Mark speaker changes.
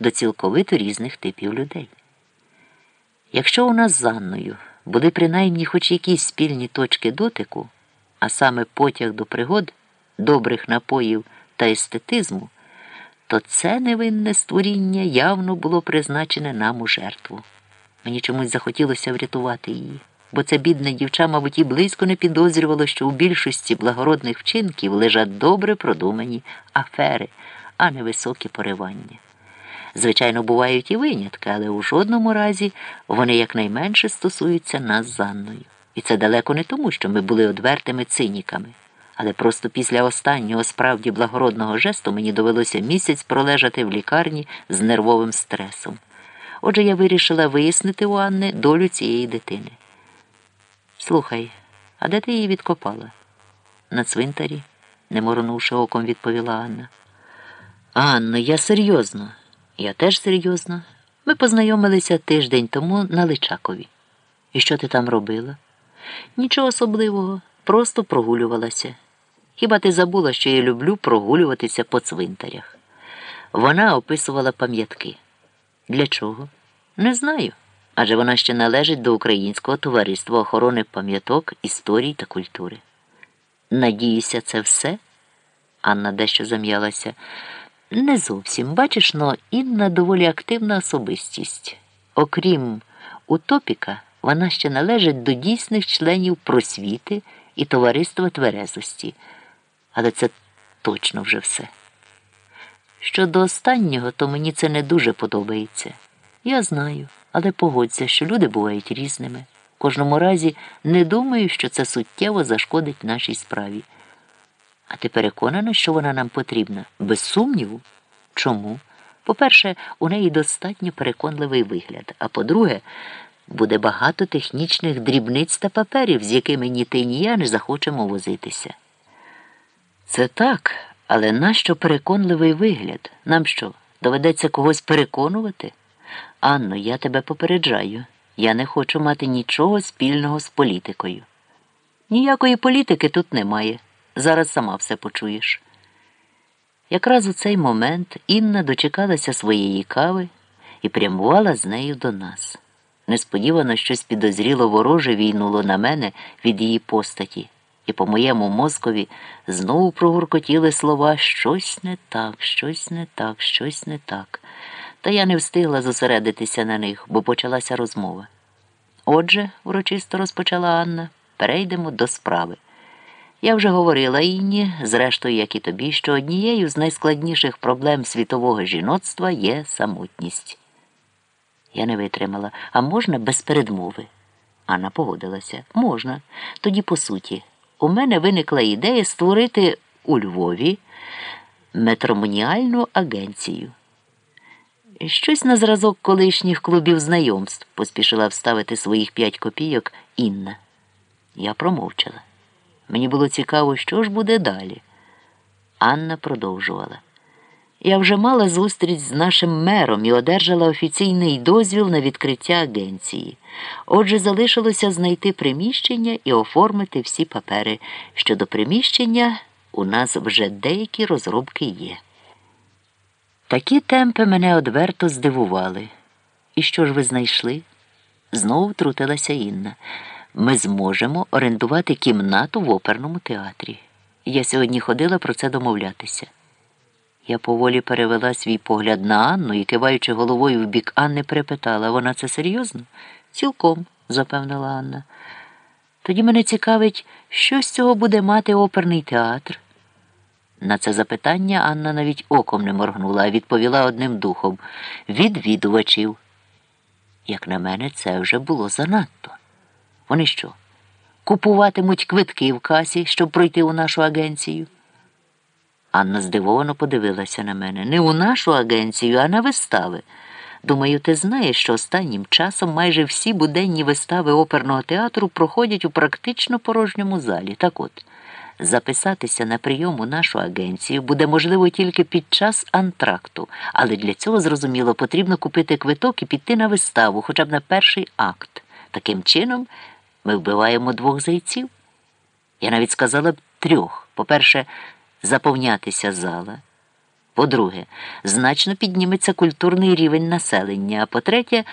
Speaker 1: до цілковито різних типів людей. Якщо у нас з Анною були принаймні хоч якісь спільні точки дотику, а саме потяг до пригод, добрих напоїв та естетизму, то це невинне створіння явно було призначене нам у жертву. Мені чомусь захотілося врятувати її, бо це бідне дівча, мабуть, і близько не підозрювало, що у більшості благородних вчинків лежать добре продумані афери, а не високі поривання. Звичайно, бувають і винятки, але у жодному разі вони якнайменше стосуються нас з Анною. І це далеко не тому, що ми були одвертими циніками. Але просто після останнього справді благородного жесту мені довелося місяць пролежати в лікарні з нервовим стресом. Отже, я вирішила вияснити у Анни долю цієї дитини. Слухай, а де ти її відкопала? На цвинтарі, не моронувши оком, відповіла Анна. Анно, я серйозно. Я теж серйозно. Ми познайомилися тиждень тому на Личакові. І що ти там робила? Нічого особливого, просто прогулювалася. Хіба ти забула, що я люблю прогулюватися по цвинтарях? Вона описувала пам'ятки. Для чого? Не знаю. Адже вона ще належить до Українського товариства охорони пам'яток, історій та культури. Надіюся, це все? Анна дещо зам'ялася. Не зовсім. Бачиш, но Інна доволі активна особистість. Окрім утопіка, вона ще належить до дійсних членів просвіти і товариства тверезості. Але це точно вже все. Щодо останнього, то мені це не дуже подобається. Я знаю, але погодься, що люди бувають різними. В кожному разі не думаю, що це суттєво зашкодить нашій справі. А ти переконана, що вона нам потрібна? Без сумніву? Чому? По-перше, у неї достатньо переконливий вигляд, а по-друге, буде багато технічних дрібниць та паперів, з якими ні ти, ні я не захочемо возитися. Це так, але нащо переконливий вигляд? Нам що, доведеться когось переконувати? Анно, я тебе попереджаю. Я не хочу мати нічого спільного з політикою. Ніякої політики тут немає. Зараз сама все почуєш. Якраз у цей момент Інна дочекалася своєї кави і прямувала з нею до нас. Несподівано щось підозріло вороже війнуло на мене від її постаті, і по моєму мозкові знову прогуркотіли слова щось не так, щось не так, щось не так. Та я не встигла зосередитися на них, бо почалася розмова. Отже, урочисто розпочала Анна, перейдемо до справи. Я вже говорила Інні, зрештою, як і тобі, що однією з найскладніших проблем світового жіноцтва є самотність. Я не витримала, а можна без передмови? Анна погодилася. Можна. Тоді, по суті, у мене виникла ідея створити у Львові метромоніальну агенцію. Щось на зразок колишніх клубів знайомств, поспішила вставити своїх п'ять копійок Інна. Я промовчала. Мені було цікаво, що ж буде далі. Анна продовжувала. Я вже мала зустріч з нашим мером і одержала офіційний дозвіл на відкриття агенції. Отже, залишилося знайти приміщення і оформити всі папери. Щодо приміщення, у нас вже деякі розробки є. Такі темпи мене одверто здивували. І що ж ви знайшли? Знову втрутилася Інна. Ми зможемо орендувати кімнату в оперному театрі. Я сьогодні ходила про це домовлятися. Я поволі перевела свій погляд на Анну і, киваючи головою в бік Анни, перепитала вона це серйозно? Цілком, запевнила Анна. Тоді мене цікавить, що з цього буде мати оперний театр. На це запитання Анна навіть оком не моргнула, а відповіла одним духом відвідувачів. Як на мене, це вже було занадто. Вони що? Купуватимуть квитки в касі, щоб пройти у нашу агенцію? Анна здивовано подивилася на мене. Не у нашу агенцію, а на вистави. Думаю, ти знаєш, що останнім часом майже всі буденні вистави оперного театру проходять у практично порожньому залі. Так от, записатися на прийом у нашу агенцію буде можливо тільки під час антракту, але для цього, зрозуміло, потрібно купити квиток і піти на виставу, хоча б на перший акт. Таким чином, ми вбиваємо двох зайців. Я навіть сказала б трьох. По-перше, заповнятися зала. По-друге, значно підніметься культурний рівень населення. А по-третє,